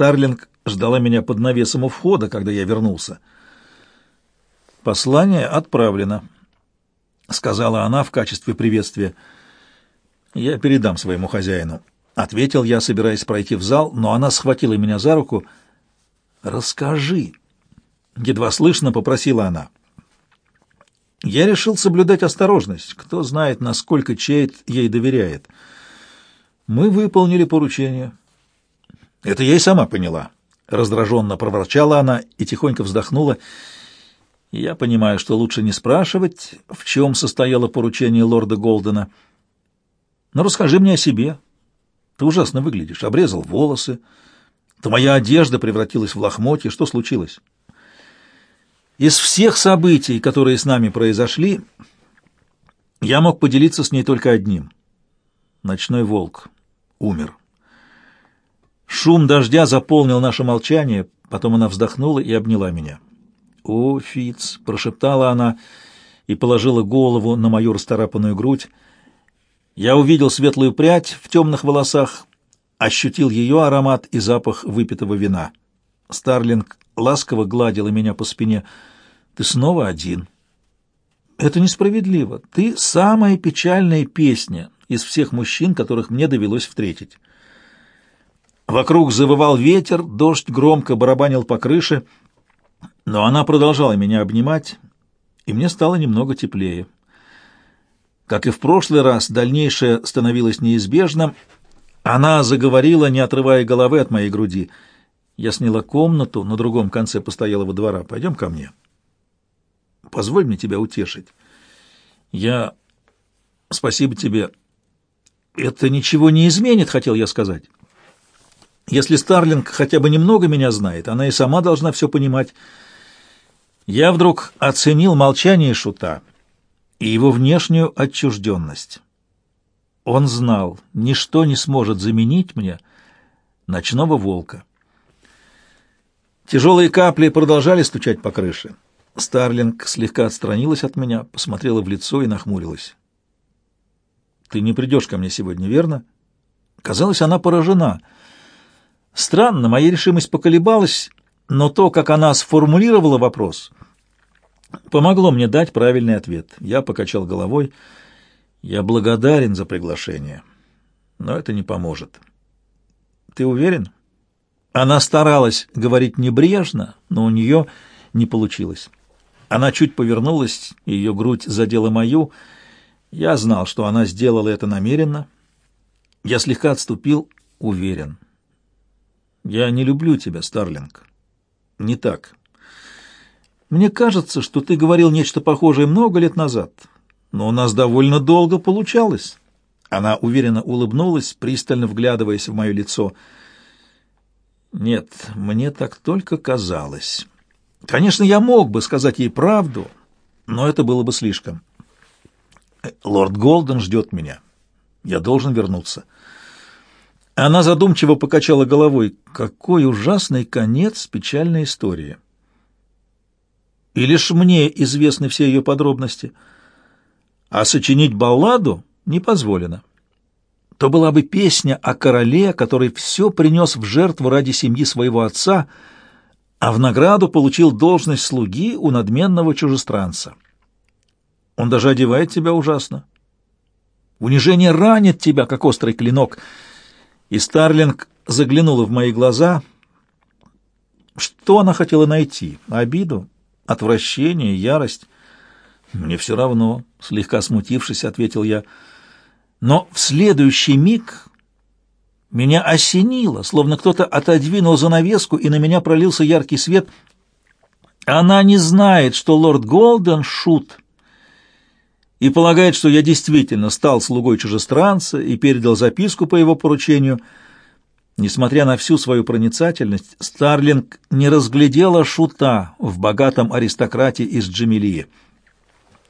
Старлинг ждала меня под навесом у входа, когда я вернулся. «Послание отправлено», — сказала она в качестве приветствия. «Я передам своему хозяину», — ответил я, собираясь пройти в зал, но она схватила меня за руку. «Расскажи», — едва слышно попросила она. Я решил соблюдать осторожность. Кто знает, насколько Чейт ей доверяет. Мы выполнили поручение. Это я и сама поняла. Раздраженно проворчала она и тихонько вздохнула. Я понимаю, что лучше не спрашивать, в чем состояло поручение лорда Голдена. Но расскажи мне о себе. Ты ужасно выглядишь. Обрезал волосы. Твоя одежда превратилась в лохмотье. Что случилось? Из всех событий, которые с нами произошли, я мог поделиться с ней только одним. Ночной волк умер. Шум дождя заполнил наше молчание, потом она вздохнула и обняла меня. «О, Фиц!» — прошептала она и положила голову на мою расторапанную грудь. Я увидел светлую прядь в темных волосах, ощутил ее аромат и запах выпитого вина. Старлинг ласково гладила меня по спине — ты снова один. Это несправедливо. Ты самая печальная песня из всех мужчин, которых мне довелось встретить. Вокруг завывал ветер, дождь громко барабанил по крыше, но она продолжала меня обнимать, и мне стало немного теплее. Как и в прошлый раз, дальнейшее становилось неизбежным. Она заговорила, не отрывая головы от моей груди. Я сняла комнату на другом конце постоялого двора. Пойдем ко мне. Позволь мне тебя утешить. Я... Спасибо тебе. Это ничего не изменит, хотел я сказать. Если Старлинг хотя бы немного меня знает, она и сама должна все понимать. Я вдруг оценил молчание Шута и его внешнюю отчужденность. Он знал, ничто не сможет заменить мне ночного волка. Тяжелые капли продолжали стучать по крыше. Старлинг слегка отстранилась от меня, посмотрела в лицо и нахмурилась. «Ты не придешь ко мне сегодня, верно?» Казалось, она поражена. Странно, моя решимость поколебалась, но то, как она сформулировала вопрос, помогло мне дать правильный ответ. Я покачал головой. Я благодарен за приглашение, но это не поможет. Ты уверен? Она старалась говорить небрежно, но у нее не получилось. Она чуть повернулась, ее грудь задела мою. Я знал, что она сделала это намеренно. Я слегка отступил, уверен. «Я не люблю тебя, Старлинг». «Не так. Мне кажется, что ты говорил нечто похожее много лет назад, но у нас довольно долго получалось». Она уверенно улыбнулась, пристально вглядываясь в мое лицо. «Нет, мне так только казалось». Конечно, я мог бы сказать ей правду, но это было бы слишком. Лорд Голден ждет меня. Я должен вернуться. Она задумчиво покачала головой. Какой ужасный конец печальной истории. И лишь мне известны все ее подробности. А сочинить балладу не позволено. То была бы песня о короле, который все принес в жертву ради семьи своего отца — а в награду получил должность слуги у надменного чужестранца. Он даже одевает тебя ужасно. Унижение ранит тебя, как острый клинок. И Старлинг заглянула в мои глаза. Что она хотела найти? Обиду? Отвращение? Ярость? Мне все равно, слегка смутившись, ответил я. Но в следующий миг меня осенило, словно кто-то отодвинул занавеску, и на меня пролился яркий свет. Она не знает, что лорд Голден — шут, и полагает, что я действительно стал слугой чужестранца и передал записку по его поручению. Несмотря на всю свою проницательность, Старлинг не разглядела шута в богатом аристократе из Джамилии.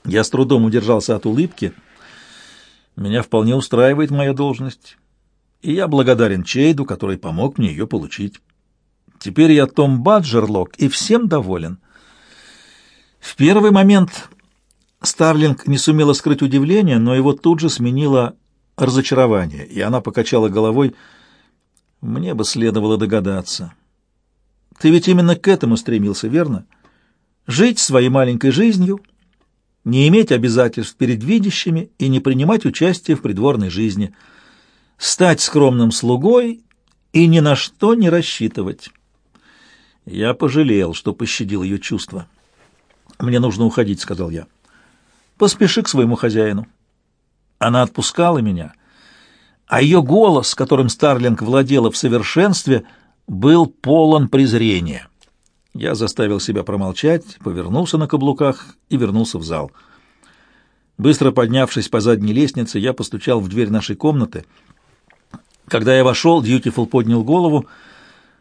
Я с трудом удержался от улыбки. Меня вполне устраивает моя должность и я благодарен Чейду, который помог мне ее получить. Теперь я Том Баджерлок и всем доволен. В первый момент Старлинг не сумела скрыть удивление, но его тут же сменило разочарование, и она покачала головой. Мне бы следовало догадаться. Ты ведь именно к этому стремился, верно? Жить своей маленькой жизнью, не иметь обязательств перед видящими и не принимать участие в придворной жизни, стать скромным слугой и ни на что не рассчитывать. Я пожалел, что пощадил ее чувства. «Мне нужно уходить», — сказал я. «Поспеши к своему хозяину». Она отпускала меня, а ее голос, которым Старлинг владела в совершенстве, был полон презрения. Я заставил себя промолчать, повернулся на каблуках и вернулся в зал. Быстро поднявшись по задней лестнице, я постучал в дверь нашей комнаты. Когда я вошел, Дьютифул поднял голову,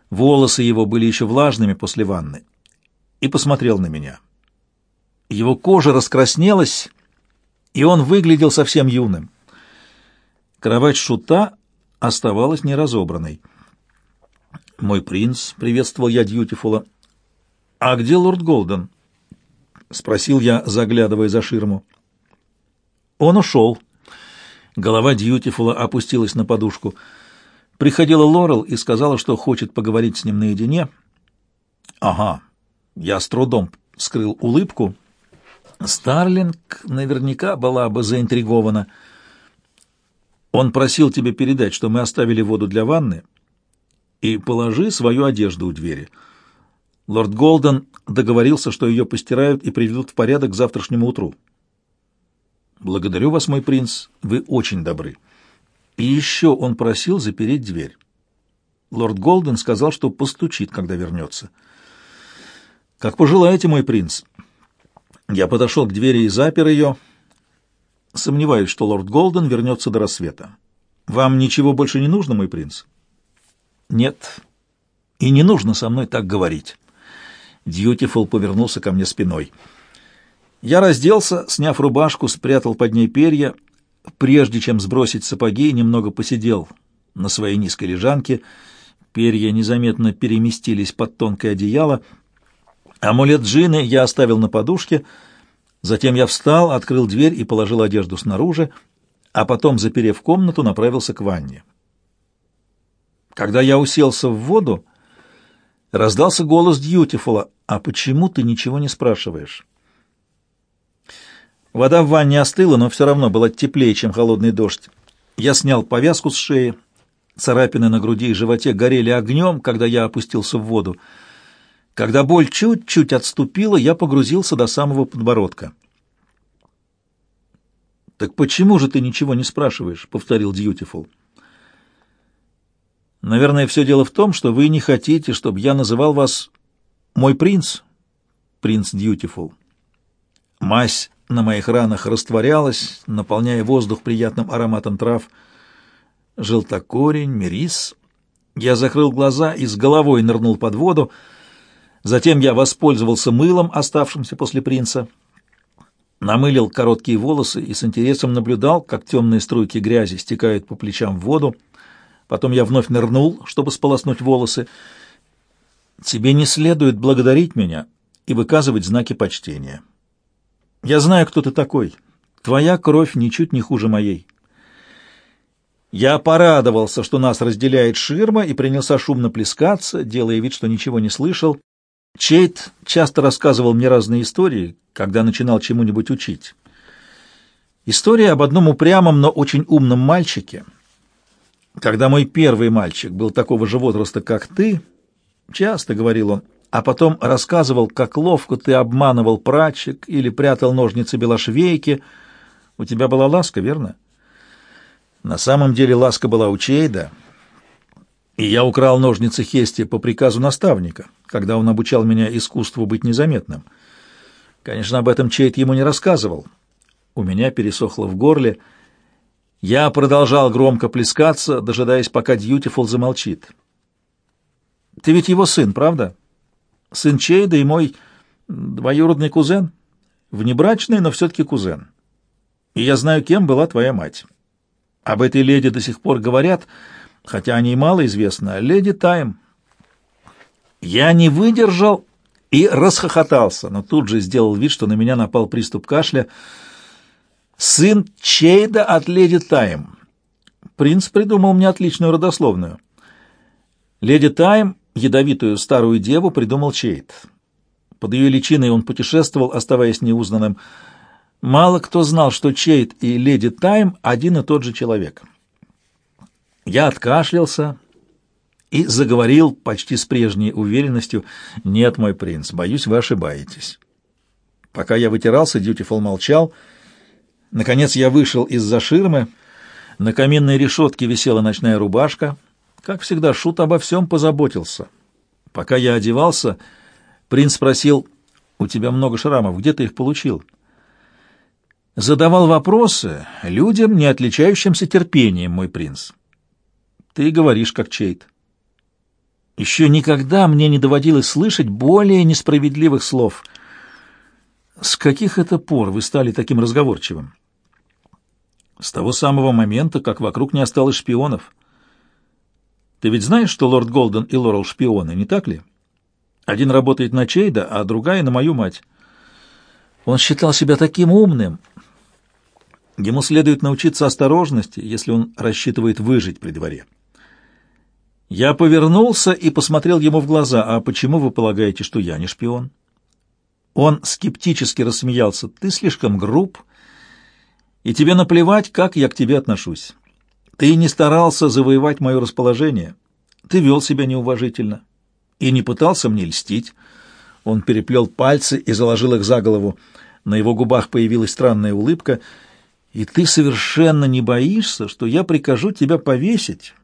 волосы его были еще влажными после ванны, и посмотрел на меня. Его кожа раскраснелась, и он выглядел совсем юным. Кровать шута оставалась неразобранной. «Мой принц», — приветствовал я Дьютифула, — «А где лорд Голден?» — спросил я, заглядывая за ширму. «Он ушел». Голова Дьютифула опустилась на подушку. Приходила Лорел и сказала, что хочет поговорить с ним наедине. «Ага». Я с трудом скрыл улыбку. Старлинг наверняка была бы заинтригована. «Он просил тебе передать, что мы оставили воду для ванны, и положи свою одежду у двери». Лорд Голден договорился, что ее постирают и приведут в порядок к завтрашнему утру. «Благодарю вас, мой принц, вы очень добры». И еще он просил запереть дверь. Лорд Голден сказал, что постучит, когда вернется. «Как пожелаете, мой принц». Я подошел к двери и запер ее. Сомневаюсь, что лорд Голден вернется до рассвета. «Вам ничего больше не нужно, мой принц?» «Нет, и не нужно со мной так говорить». Дьютифул повернулся ко мне спиной. Я разделся, сняв рубашку, спрятал под ней перья, прежде чем сбросить сапоги, немного посидел на своей низкой лежанке. Перья незаметно переместились под тонкое одеяло. Амулет джины я оставил на подушке. Затем я встал, открыл дверь и положил одежду снаружи, а потом, заперев комнату, направился к ванне. Когда я уселся в воду, Раздался голос Дьютифула. «А почему ты ничего не спрашиваешь?» Вода в ванне остыла, но все равно была теплее, чем холодный дождь. Я снял повязку с шеи. Царапины на груди и животе горели огнем, когда я опустился в воду. Когда боль чуть-чуть отступила, я погрузился до самого подбородка. «Так почему же ты ничего не спрашиваешь?» — повторил Дьютифул. Наверное, все дело в том, что вы не хотите, чтобы я называл вас мой принц, принц Дьютифул. Мазь на моих ранах растворялась, наполняя воздух приятным ароматом трав. Желтокорень, мирис. Я закрыл глаза и с головой нырнул под воду. Затем я воспользовался мылом, оставшимся после принца. Намылил короткие волосы и с интересом наблюдал, как темные струйки грязи стекают по плечам в воду. Потом я вновь нырнул, чтобы сполоснуть волосы. Тебе не следует благодарить меня и выказывать знаки почтения. Я знаю, кто ты такой. Твоя кровь ничуть не хуже моей. Я порадовался, что нас разделяет ширма, и принялся шумно плескаться, делая вид, что ничего не слышал. Чейт часто рассказывал мне разные истории, когда начинал чему-нибудь учить. История об одном упрямом, но очень умном мальчике — когда мой первый мальчик был такого же возраста, как ты, часто говорил он, а потом рассказывал, как ловко ты обманывал прачек или прятал ножницы белошвейки. У тебя была ласка, верно? На самом деле ласка была у Чейда, и я украл ножницы Хести по приказу наставника, когда он обучал меня искусству быть незаметным. Конечно, об этом Чейд ему не рассказывал. У меня пересохло в горле — я продолжал громко плескаться, дожидаясь, пока Дьютифул замолчит. «Ты ведь его сын, правда? Сын Чейда и мой двоюродный кузен? Внебрачный, но все-таки кузен. И я знаю, кем была твоя мать. Об этой леди до сих пор говорят, хотя о ней мало известно. Леди Тайм. Я не выдержал и расхохотался, но тут же сделал вид, что на меня напал приступ кашля — сын Чейда от леди Тайм. Принц придумал мне отличную родословную. Леди Тайм — ядовитую старую деву придумал Чейт. Под ее личиной он путешествовал, оставаясь неузнанным. Мало кто знал, что Чейт и леди Тайм один и тот же человек. Я откашлялся и заговорил почти с прежней уверенностью. «Нет, мой принц, боюсь, вы ошибаетесь». Пока я вытирался, Дьютифул молчал. Наконец я вышел из-за ширмы. На каминной решетке висела ночная рубашка. Как всегда, Шут обо всем позаботился. Пока я одевался, принц спросил, «У тебя много шрамов, где ты их получил?» Задавал вопросы людям, не отличающимся терпением, мой принц. Ты говоришь, как Чейт. Еще никогда мне не доводилось слышать более несправедливых слов. С каких это пор вы стали таким разговорчивым? С того самого момента, как вокруг не осталось шпионов. Ты ведь знаешь, что лорд Голден и Лорел шпионы, не так ли? Один работает на Чейда, а другая на мою мать. Он считал себя таким умным. Ему следует научиться осторожности, если он рассчитывает выжить при дворе. Я повернулся и посмотрел ему в глаза. «А почему вы полагаете, что я не шпион?» Он скептически рассмеялся. «Ты слишком груб, и тебе наплевать, как я к тебе отношусь. Ты не старался завоевать мое расположение. Ты вел себя неуважительно и не пытался мне льстить». Он переплел пальцы и заложил их за голову. На его губах появилась странная улыбка. «И ты совершенно не боишься, что я прикажу тебя повесить?»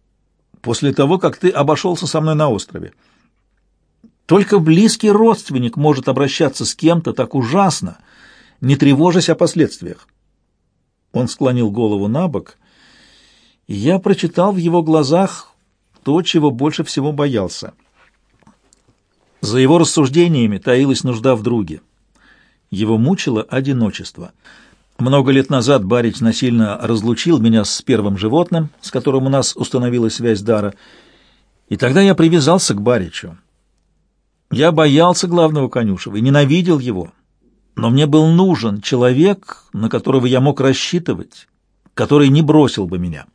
После того, как ты обошелся со мной на острове. Только близкий родственник может обращаться с кем-то так ужасно, не тревожась о последствиях. Он склонил голову на бок, и я прочитал в его глазах то, чего больше всего боялся. За его рассуждениями таилась нужда в друге. Его мучило одиночество — много лет назад Барич насильно разлучил меня с первым животным, с которым у нас установилась связь дара, и тогда я привязался к Баричу. Я боялся главного конюшева и ненавидел его, но мне был нужен человек, на которого я мог рассчитывать, который не бросил бы меня.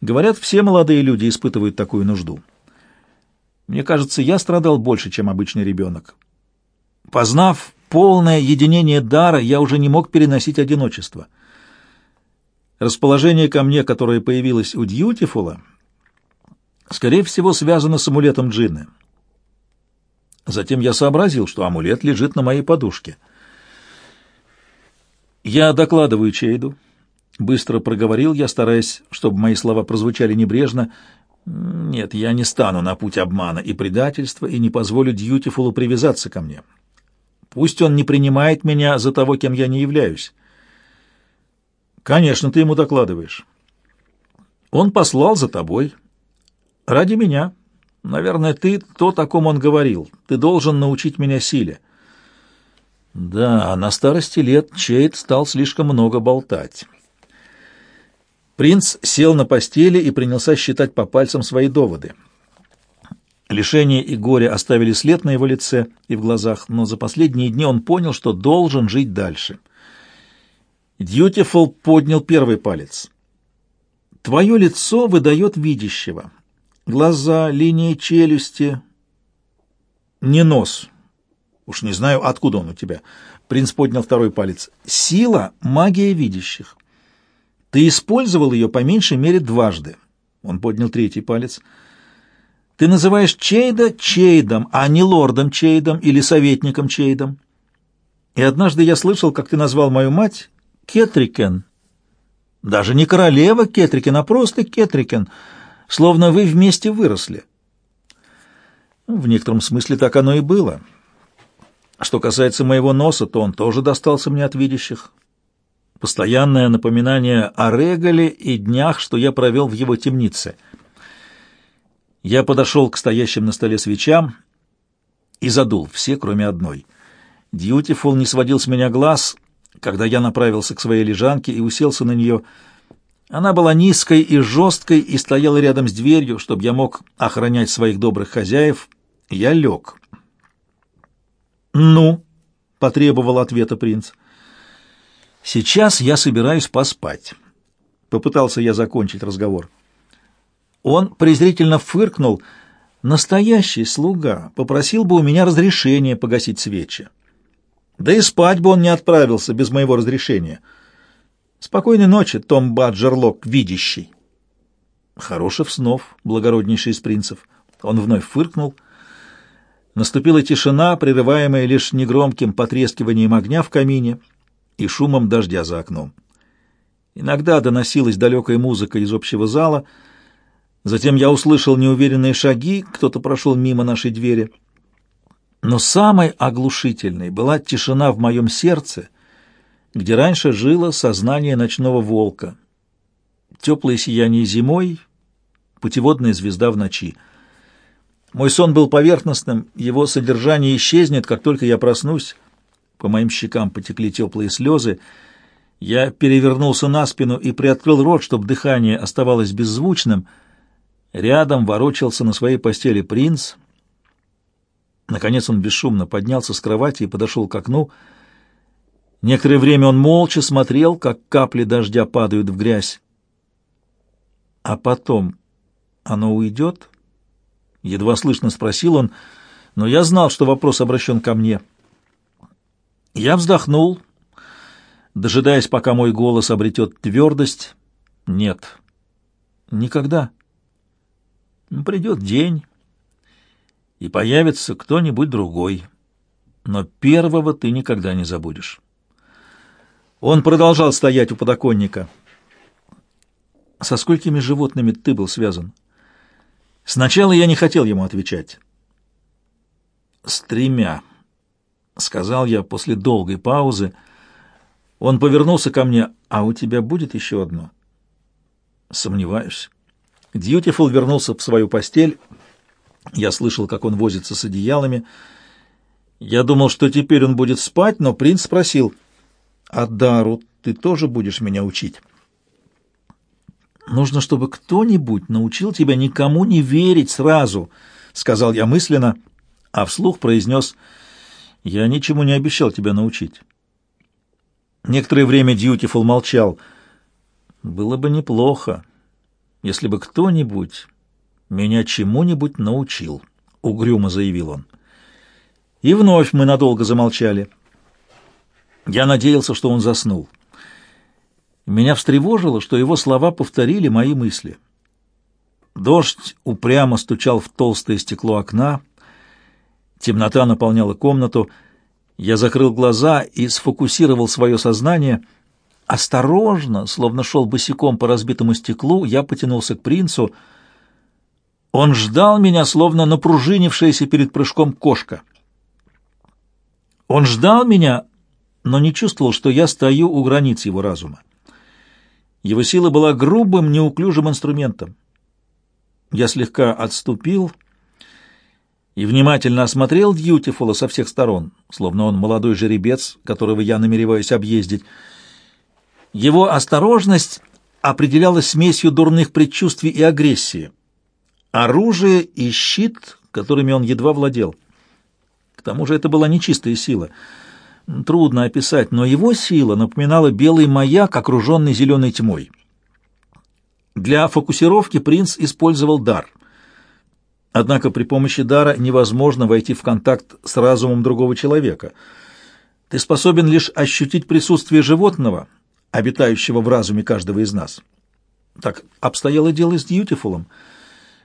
Говорят, все молодые люди испытывают такую нужду. Мне кажется, я страдал больше, чем обычный ребенок. Познав полное единение дара, я уже не мог переносить одиночество. Расположение ко мне, которое появилось у Дьютифула, скорее всего, связано с амулетом Джинны. Затем я сообразил, что амулет лежит на моей подушке. «Я докладываю Чейду», — быстро проговорил я, стараясь, чтобы мои слова прозвучали небрежно. «Нет, я не стану на путь обмана и предательства и не позволю Дьютифулу привязаться ко мне. Пусть он не принимает меня за того, кем я не являюсь. Конечно, ты ему докладываешь. Он послал за тобой. Ради меня. Наверное, ты то, о ком он говорил. Ты должен научить меня силе. Да, на старости лет Чейд стал слишком много болтать. Принц сел на постели и принялся считать по пальцам свои доводы. Лишение и горе оставили след на его лице и в глазах, но за последние дни он понял, что должен жить дальше. Дьютифул поднял первый палец. «Твое лицо выдает видящего. Глаза, линии челюсти. Не нос. Уж не знаю, откуда он у тебя». Принц поднял второй палец. «Сила — магия видящих. Ты использовал ее по меньшей мере дважды». Он поднял третий палец. «Палец». Ты называешь Чейда Чейдом, а не лордом Чейдом или советником Чейдом. И однажды я слышал, как ты назвал мою мать Кетрикен. Даже не королева Кетрикен, а просто Кетрикен, словно вы вместе выросли. В некотором смысле так оно и было. Что касается моего носа, то он тоже достался мне от видящих. Постоянное напоминание о Регале и днях, что я провел в его темнице — я подошел к стоящим на столе свечам и задул все, кроме одной. Дьютифул не сводил с меня глаз, когда я направился к своей лежанке и уселся на нее. Она была низкой и жесткой и стояла рядом с дверью, чтобы я мог охранять своих добрых хозяев. Я лег. «Ну?» — потребовал ответа принц. «Сейчас я собираюсь поспать». Попытался я закончить разговор. Он презрительно фыркнул. Настоящий слуга попросил бы у меня разрешения погасить свечи. Да и спать бы он не отправился без моего разрешения. Спокойной ночи, Том Баджерлок, видящий. Хороших снов, благороднейший из принцев. Он вновь фыркнул. Наступила тишина, прерываемая лишь негромким потрескиванием огня в камине и шумом дождя за окном. Иногда доносилась далекая музыка из общего зала. Затем я услышал неуверенные шаги, кто-то прошел мимо нашей двери. Но самой оглушительной была тишина в моем сердце, где раньше жило сознание ночного волка. Теплое сияние зимой, путеводная звезда в ночи. Мой сон был поверхностным, его содержание исчезнет, как только я проснусь. По моим щекам потекли теплые слезы, я перевернулся на спину и приоткрыл рот, чтобы дыхание оставалось беззвучным. Рядом ворочался на своей постели принц. Наконец он бесшумно поднялся с кровати и подошел к окну. Некоторое время он молча смотрел, как капли дождя падают в грязь. А потом оно уйдет? Едва слышно спросил он, но я знал, что вопрос обращен ко мне. Я вздохнул, дожидаясь, пока мой голос обретет твердость. Нет. Никогда. Придет день, и появится кто-нибудь другой. Но первого ты никогда не забудешь. Он продолжал стоять у подоконника. Со сколькими животными ты был связан? Сначала я не хотел ему отвечать. С тремя, сказал я после долгой паузы, — он повернулся ко мне. «А у тебя будет еще одно?» «Сомневаюсь». Дьютифул вернулся в свою постель. Я слышал, как он возится с одеялами. Я думал, что теперь он будет спать, но принц спросил, «А ты тоже будешь меня учить?» «Нужно, чтобы кто-нибудь научил тебя никому не верить сразу», — сказал я мысленно, а вслух произнес, «Я ничему не обещал тебя научить». Некоторое время Дьютифул молчал. «Было бы неплохо, если бы кто-нибудь меня чему-нибудь научил», — угрюмо заявил он. И вновь мы надолго замолчали. Я надеялся, что он заснул. Меня встревожило, что его слова повторили мои мысли. Дождь упрямо стучал в толстое стекло окна, темнота наполняла комнату — я закрыл глаза и сфокусировал свое сознание. Осторожно, словно шел босиком по разбитому стеклу, я потянулся к принцу. Он ждал меня, словно напружинившаяся перед прыжком кошка. Он ждал меня, но не чувствовал, что я стою у границ его разума. Его сила была грубым, неуклюжим инструментом. Я слегка отступил и внимательно осмотрел Дьютифула со всех сторон, словно он молодой жеребец, которого я намереваюсь объездить. Его осторожность определялась смесью дурных предчувствий и агрессии, оружие и щит, которыми он едва владел. К тому же это была нечистая сила. Трудно описать, но его сила напоминала белый маяк, окруженный зеленой тьмой. Для фокусировки принц использовал дар — Однако при помощи дара невозможно войти в контакт с разумом другого человека. Ты способен лишь ощутить присутствие животного, обитающего в разуме каждого из нас. Так обстояло дело с Дьютифулом.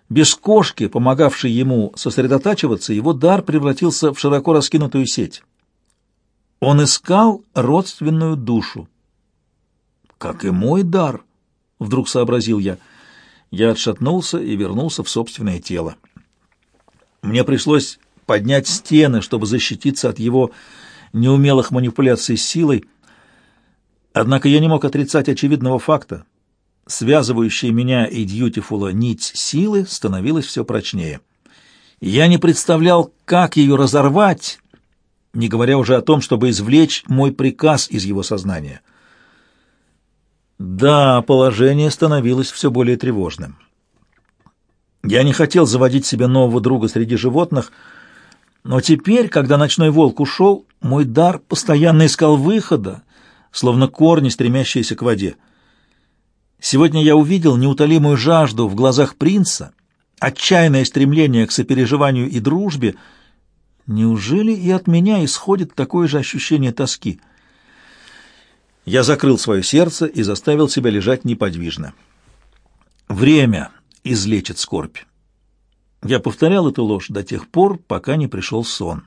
Без кошки, помогавшей ему сосредотачиваться, его дар превратился в широко раскинутую сеть. Он искал родственную душу. «Как и мой дар», — вдруг сообразил я. Я отшатнулся и вернулся в собственное тело. Мне пришлось поднять стены, чтобы защититься от его неумелых манипуляций силой. Однако я не мог отрицать очевидного факта. Связывающая меня и Дьютифула нить силы становилась все прочнее. Я не представлял, как ее разорвать, не говоря уже о том, чтобы извлечь мой приказ из его сознания. Да, положение становилось все более тревожным. Я не хотел заводить себе нового друга среди животных, но теперь, когда ночной волк ушел, мой дар постоянно искал выхода, словно корни, стремящиеся к воде. Сегодня я увидел неутолимую жажду в глазах принца отчаянное стремление к сопереживанию и дружбе. Неужели и от меня исходит такое же ощущение тоски? Я закрыл свое сердце и заставил себя лежать неподвижно. Время излечит скорбь. Я повторял эту ложь до тех пор, пока не пришел сон.